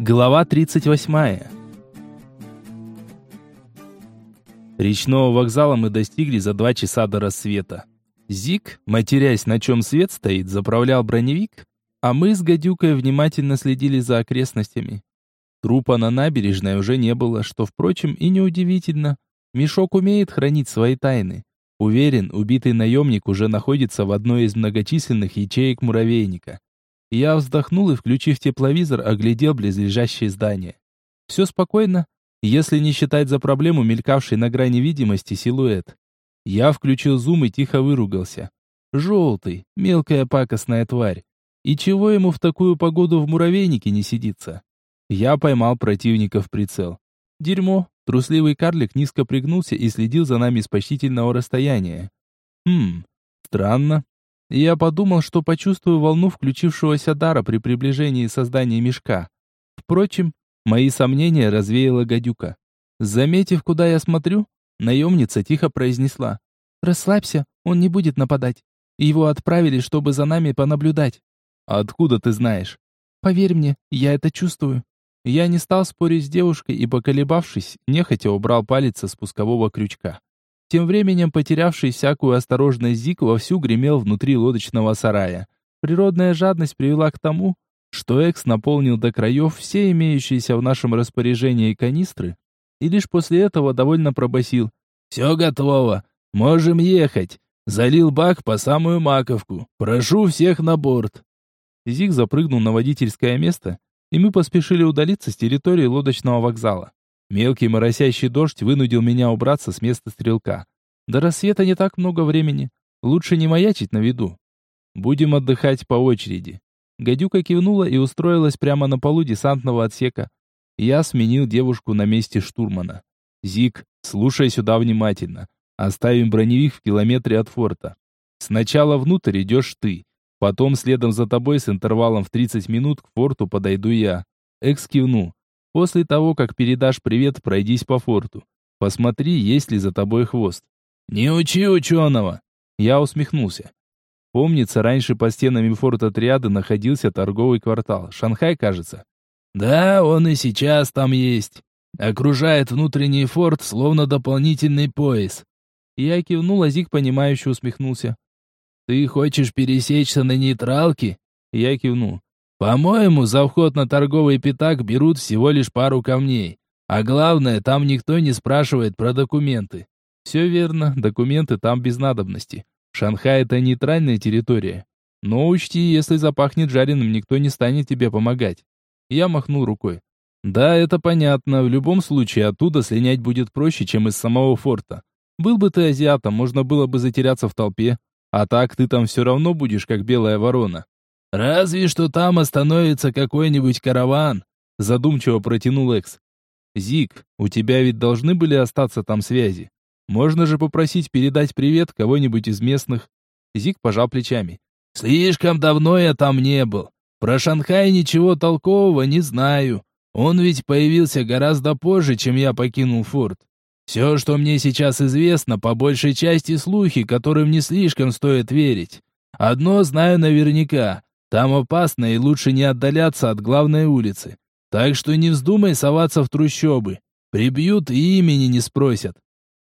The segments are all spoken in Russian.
Глава 38. Речного вокзала мы достигли за два часа до рассвета. Зик, матерясь, на чем свет стоит, заправлял броневик, а мы с гадюкой внимательно следили за окрестностями. Трупа на набережной уже не было, что, впрочем, и неудивительно. Мешок умеет хранить свои тайны. Уверен, убитый наемник уже находится в одной из многочисленных ячеек муравейника. Я вздохнул и, включив тепловизор, оглядел близлежащие здания. Все спокойно, если не считать за проблему мелькавший на грани видимости силуэт. Я включил зум и тихо выругался. Желтый, мелкая пакостная тварь. И чего ему в такую погоду в муравейнике не сидится? Я поймал противника в прицел. Дерьмо. Трусливый карлик низко пригнулся и следил за нами с почтительного расстояния. Хм, странно. Я подумал, что почувствую волну включившегося дара при приближении создания мешка. Впрочем, мои сомнения развеяла гадюка. Заметив, куда я смотрю, наемница тихо произнесла. «Расслабься, он не будет нападать. Его отправили, чтобы за нами понаблюдать». «Откуда ты знаешь?» «Поверь мне, я это чувствую». Я не стал спорить с девушкой и, поколебавшись, нехотя убрал палец со спускового крючка. Тем временем потерявший всякую осторожность Зик вовсю гремел внутри лодочного сарая. Природная жадность привела к тому, что Экс наполнил до краев все имеющиеся в нашем распоряжении канистры, и лишь после этого довольно пробасил. «Все готово, можем ехать. Залил бак по самую маковку. Прошу всех на борт». Зик запрыгнул на водительское место, и мы поспешили удалиться с территории лодочного вокзала. Мелкий моросящий дождь вынудил меня убраться с места стрелка. До рассвета не так много времени. Лучше не маячить на виду. Будем отдыхать по очереди. Гадюка кивнула и устроилась прямо на полу десантного отсека. Я сменил девушку на месте штурмана. Зик, слушай сюда внимательно. Оставим броневик в километре от форта. Сначала внутрь идешь ты. Потом следом за тобой с интервалом в 30 минут к форту подойду я. Экс кивнул. После того, как передашь привет, пройдись по форту. Посмотри, есть ли за тобой хвост. Не учи ученого. Я усмехнулся. Помнится, раньше по стенами форта Триады находился торговый квартал. Шанхай, кажется. Да, он и сейчас там есть. Окружает внутренний форт, словно дополнительный пояс. Я кивнул, а Зик, понимающе усмехнулся. «Ты хочешь пересечься на нейтралке?» Я кивнул. По-моему, за вход на торговый пятак берут всего лишь пару камней. А главное, там никто не спрашивает про документы. Все верно, документы там без надобности. Шанхай это нейтральная территория. Но учти, если запахнет жареным, никто не станет тебе помогать. Я махнул рукой. Да, это понятно, в любом случае оттуда слинять будет проще, чем из самого форта. Был бы ты азиатом, можно было бы затеряться в толпе. А так ты там все равно будешь, как белая ворона. «Разве что там остановится какой-нибудь караван», задумчиво протянул Экс. «Зик, у тебя ведь должны были остаться там связи. Можно же попросить передать привет кого-нибудь из местных». Зик пожал плечами. «Слишком давно я там не был. Про Шанхай ничего толкового не знаю. Он ведь появился гораздо позже, чем я покинул форт. Все, что мне сейчас известно, по большей части слухи, которым не слишком стоит верить. Одно знаю наверняка. Там опасно и лучше не отдаляться от главной улицы. Так что не вздумай соваться в трущобы. Прибьют и имени не спросят.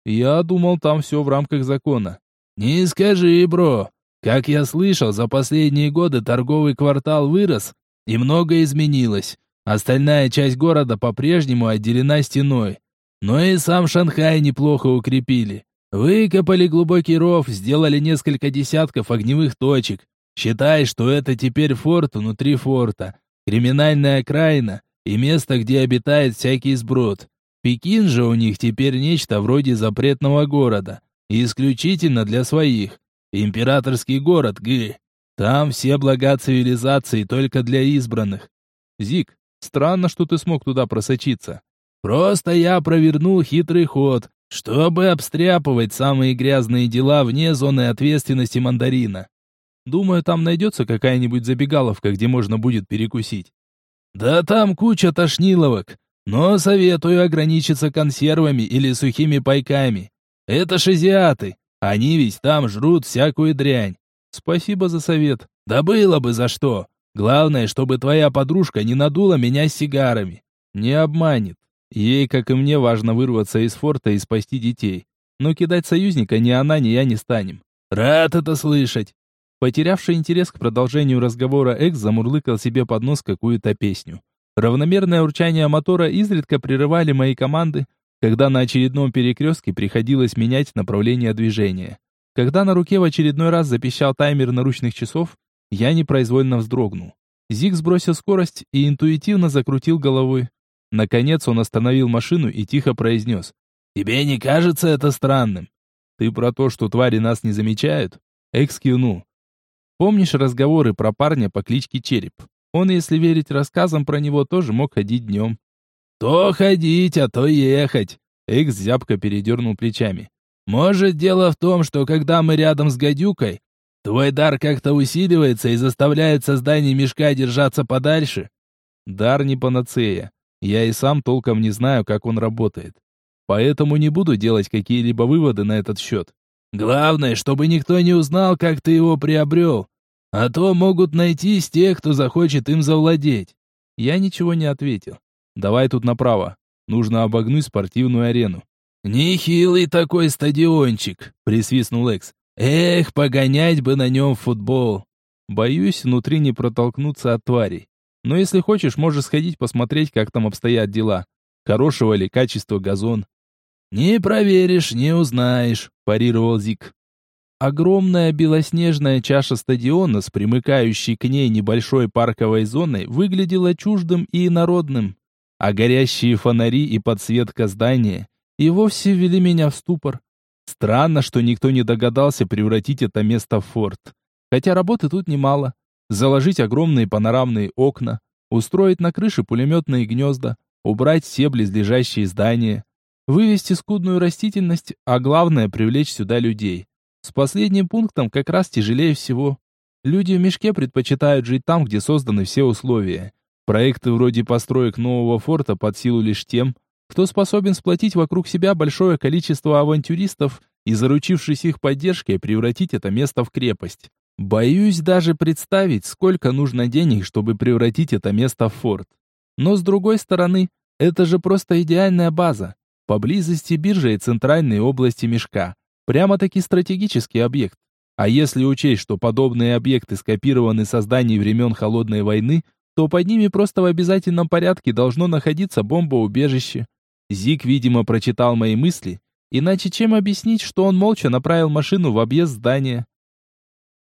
Я думал, там все в рамках закона. Не скажи, бро. Как я слышал, за последние годы торговый квартал вырос, и многое изменилось. Остальная часть города по-прежнему отделена стеной. Но и сам Шанхай неплохо укрепили. Выкопали глубокий ров, сделали несколько десятков огневых точек, Считай, что это теперь форт внутри форта, криминальная окраина и место, где обитает всякий сброд. Пекин же у них теперь нечто вроде запретного города, исключительно для своих. Императорский город, Г. Там все блага цивилизации только для избранных. Зик, странно, что ты смог туда просочиться. Просто я провернул хитрый ход, чтобы обстряпывать самые грязные дела вне зоны ответственности мандарина. Думаю, там найдется какая-нибудь забегаловка, где можно будет перекусить. Да там куча тошниловок, но советую ограничиться консервами или сухими пайками. Это ж азиаты, они ведь там жрут всякую дрянь. Спасибо за совет. Да было бы за что. Главное, чтобы твоя подружка не надула меня сигарами. Не обманет. Ей, как и мне, важно вырваться из форта и спасти детей. Но кидать союзника ни она, ни я не станем. Рад это слышать. Потерявший интерес к продолжению разговора Экс замурлыкал себе под нос какую-то песню. Равномерное урчание мотора изредка прерывали мои команды, когда на очередном перекрестке приходилось менять направление движения. Когда на руке в очередной раз запищал таймер наручных часов, я непроизвольно вздрогнул. Зиг сбросил скорость и интуитивно закрутил головой. Наконец он остановил машину и тихо произнес. «Тебе не кажется это странным?» «Ты про то, что твари нас не замечают?» Экс кивнул. Помнишь разговоры про парня по кличке Череп? Он, если верить рассказам про него, тоже мог ходить днем. «То ходить, а то ехать!» Экс зябко передернул плечами. «Может, дело в том, что когда мы рядом с гадюкой, твой дар как-то усиливается и заставляет создание мешка держаться подальше?» «Дар не панацея. Я и сам толком не знаю, как он работает. Поэтому не буду делать какие-либо выводы на этот счет. Главное, чтобы никто не узнал, как ты его приобрел. А то могут найтись те, кто захочет им завладеть. Я ничего не ответил. Давай тут направо. Нужно обогнуть спортивную арену. Нехилый такой стадиончик, присвистнул Экс. Эх, погонять бы на нем футбол. Боюсь, внутри не протолкнуться от тварей. Но если хочешь, можешь сходить посмотреть, как там обстоят дела. Хорошего ли качества газон. Не проверишь, не узнаешь, парировал Зик. Огромная белоснежная чаша стадиона с примыкающей к ней небольшой парковой зоной выглядела чуждым и инородным, а горящие фонари и подсветка здания и вовсе ввели меня в ступор. Странно, что никто не догадался превратить это место в форт. Хотя работы тут немало. Заложить огромные панорамные окна, устроить на крыше пулеметные гнезда, убрать все близлежащие здания, вывести скудную растительность, а главное привлечь сюда людей. С последним пунктом как раз тяжелее всего. Люди в мешке предпочитают жить там, где созданы все условия. Проекты вроде построек нового форта под силу лишь тем, кто способен сплотить вокруг себя большое количество авантюристов и, заручившись их поддержкой, превратить это место в крепость. Боюсь даже представить, сколько нужно денег, чтобы превратить это место в форт. Но с другой стороны, это же просто идеальная база. Поблизости биржа и центральные области мешка. Прямо-таки стратегический объект. А если учесть, что подобные объекты скопированы со зданий времен Холодной войны, то под ними просто в обязательном порядке должно находиться бомбоубежище. Зик, видимо, прочитал мои мысли, иначе чем объяснить, что он молча направил машину в объезд здания?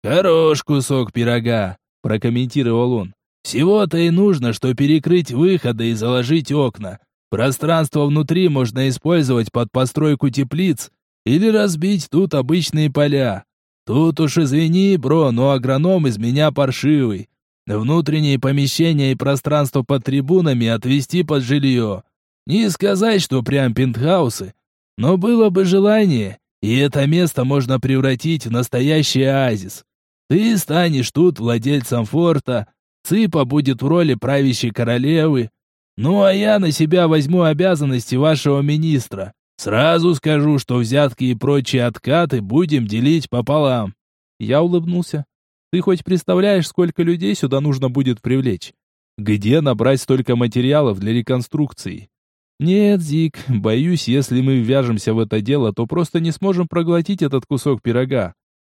«Хорош кусок пирога», — прокомментировал он. «Всего-то и нужно, что перекрыть выходы и заложить окна. Пространство внутри можно использовать под постройку теплиц или разбить тут обычные поля. Тут уж извини, бро, но агроном из меня паршивый. Внутренние помещения и пространство под трибунами отвести под жилье. Не сказать, что прям пентхаусы, но было бы желание, и это место можно превратить в настоящий оазис. Ты станешь тут владельцем форта, Цыпа будет в роли правящей королевы, ну а я на себя возьму обязанности вашего министра. Сразу скажу, что взятки и прочие откаты будем делить пополам. Я улыбнулся. Ты хоть представляешь, сколько людей сюда нужно будет привлечь? Где набрать столько материалов для реконструкции? Нет, Зик, боюсь, если мы ввяжемся в это дело, то просто не сможем проглотить этот кусок пирога.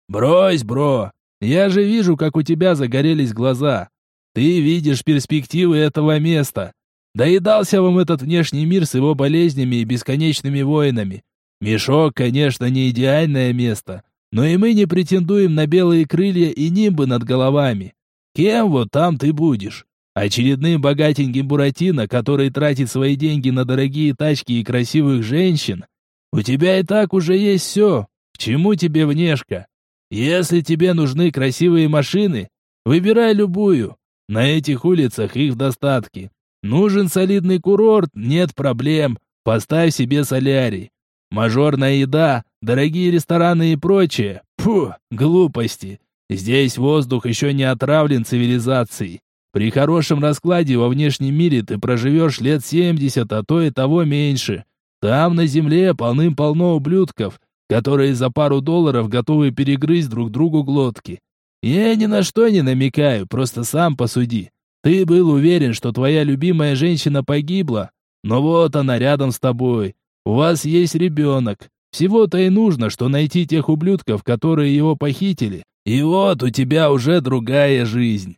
Брось, бро. Я же вижу, как у тебя загорелись глаза. Ты видишь перспективы этого места. Доедался вам этот внешний мир с его болезнями и бесконечными войнами. Мешок, конечно, не идеальное место, но и мы не претендуем на белые крылья и нимбы над головами. Кем вот там ты будешь? Очередным богатеньким Буратино, который тратит свои деньги на дорогие тачки и красивых женщин? У тебя и так уже есть все. К чему тебе внешка? Если тебе нужны красивые машины, выбирай любую. На этих улицах их в достатке. Нужен солидный курорт? Нет проблем. Поставь себе солярий. Мажорная еда, дорогие рестораны и прочее. Фу, глупости. Здесь воздух еще не отравлен цивилизацией. При хорошем раскладе во внешнем мире ты проживешь лет 70, а то и того меньше. Там на земле полным-полно ублюдков, которые за пару долларов готовы перегрызть друг другу глотки. Я ни на что не намекаю, просто сам посуди. Ты был уверен, что твоя любимая женщина погибла, но вот она рядом с тобой. У вас есть ребенок. Всего-то и нужно, что найти тех ублюдков, которые его похитили. И вот у тебя уже другая жизнь.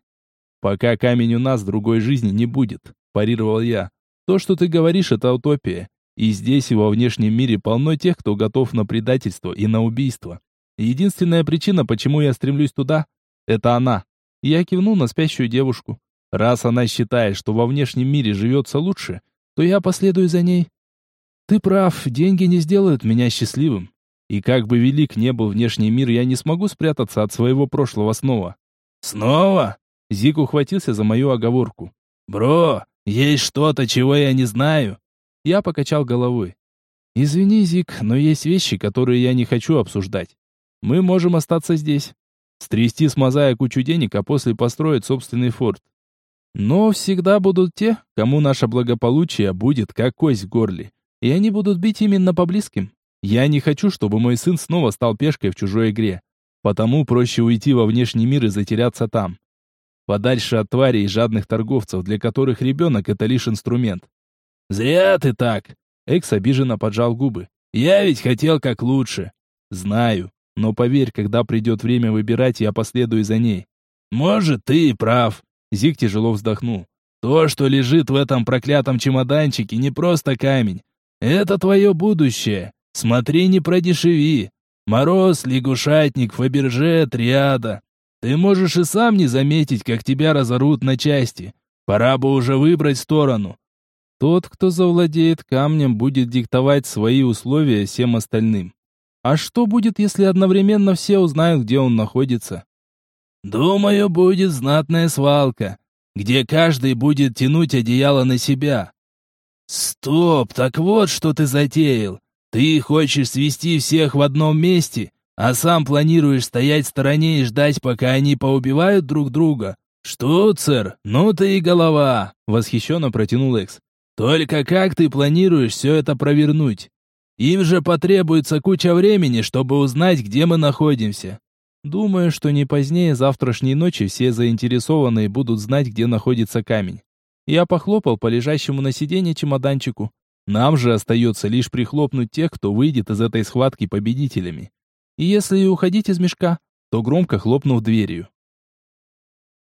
Пока камень у нас другой жизни не будет, парировал я. То, что ты говоришь, это утопия. И здесь, и во внешнем мире полно тех, кто готов на предательство и на убийство. Единственная причина, почему я стремлюсь туда, это она. Я кивнул на спящую девушку. Раз она считает, что во внешнем мире живется лучше, то я последую за ней. Ты прав, деньги не сделают меня счастливым. И как бы велик не был внешний мир, я не смогу спрятаться от своего прошлого снова. Снова? Зик ухватился за мою оговорку. Бро, есть что-то, чего я не знаю. Я покачал головой. Извини, Зик, но есть вещи, которые я не хочу обсуждать. Мы можем остаться здесь. Стрясти с Мазая кучу денег, а после построить собственный форт. Но всегда будут те, кому наше благополучие будет как кость в горле. И они будут бить именно по близким. Я не хочу, чтобы мой сын снова стал пешкой в чужой игре. Потому проще уйти во внешний мир и затеряться там. Подальше от тварей и жадных торговцев, для которых ребенок — это лишь инструмент. «Зря ты так!» Экс обиженно поджал губы. «Я ведь хотел как лучше». «Знаю, но поверь, когда придет время выбирать, я последую за ней». «Может, ты и прав», Зик тяжело вздохнул. То, что лежит в этом проклятом чемоданчике, не просто камень. Это твое будущее. Смотри, не продешеви. Мороз, лягушатник, Фаберже, Триада. Ты можешь и сам не заметить, как тебя разорвут на части. Пора бы уже выбрать сторону. Тот, кто завладеет камнем, будет диктовать свои условия всем остальным. А что будет, если одновременно все узнают, где он находится? Думаю, будет знатная свалка, где каждый будет тянуть одеяло на себя. Стоп, так вот что ты затеял. Ты хочешь свести всех в одном месте, а сам планируешь стоять в стороне и ждать, пока они поубивают друг друга. Что, сэр? Ну ты и голова, восхищенно протянул Экс. Только как ты планируешь все это провернуть? Им же потребуется куча времени, чтобы узнать, где мы находимся. Думаю, что не позднее завтрашней ночи все заинтересованные будут знать, где находится камень. Я похлопал по лежащему на сиденье чемоданчику. Нам же остается лишь прихлопнуть тех, кто выйдет из этой схватки победителями. И если уходить из мешка, то громко хлопнув дверью.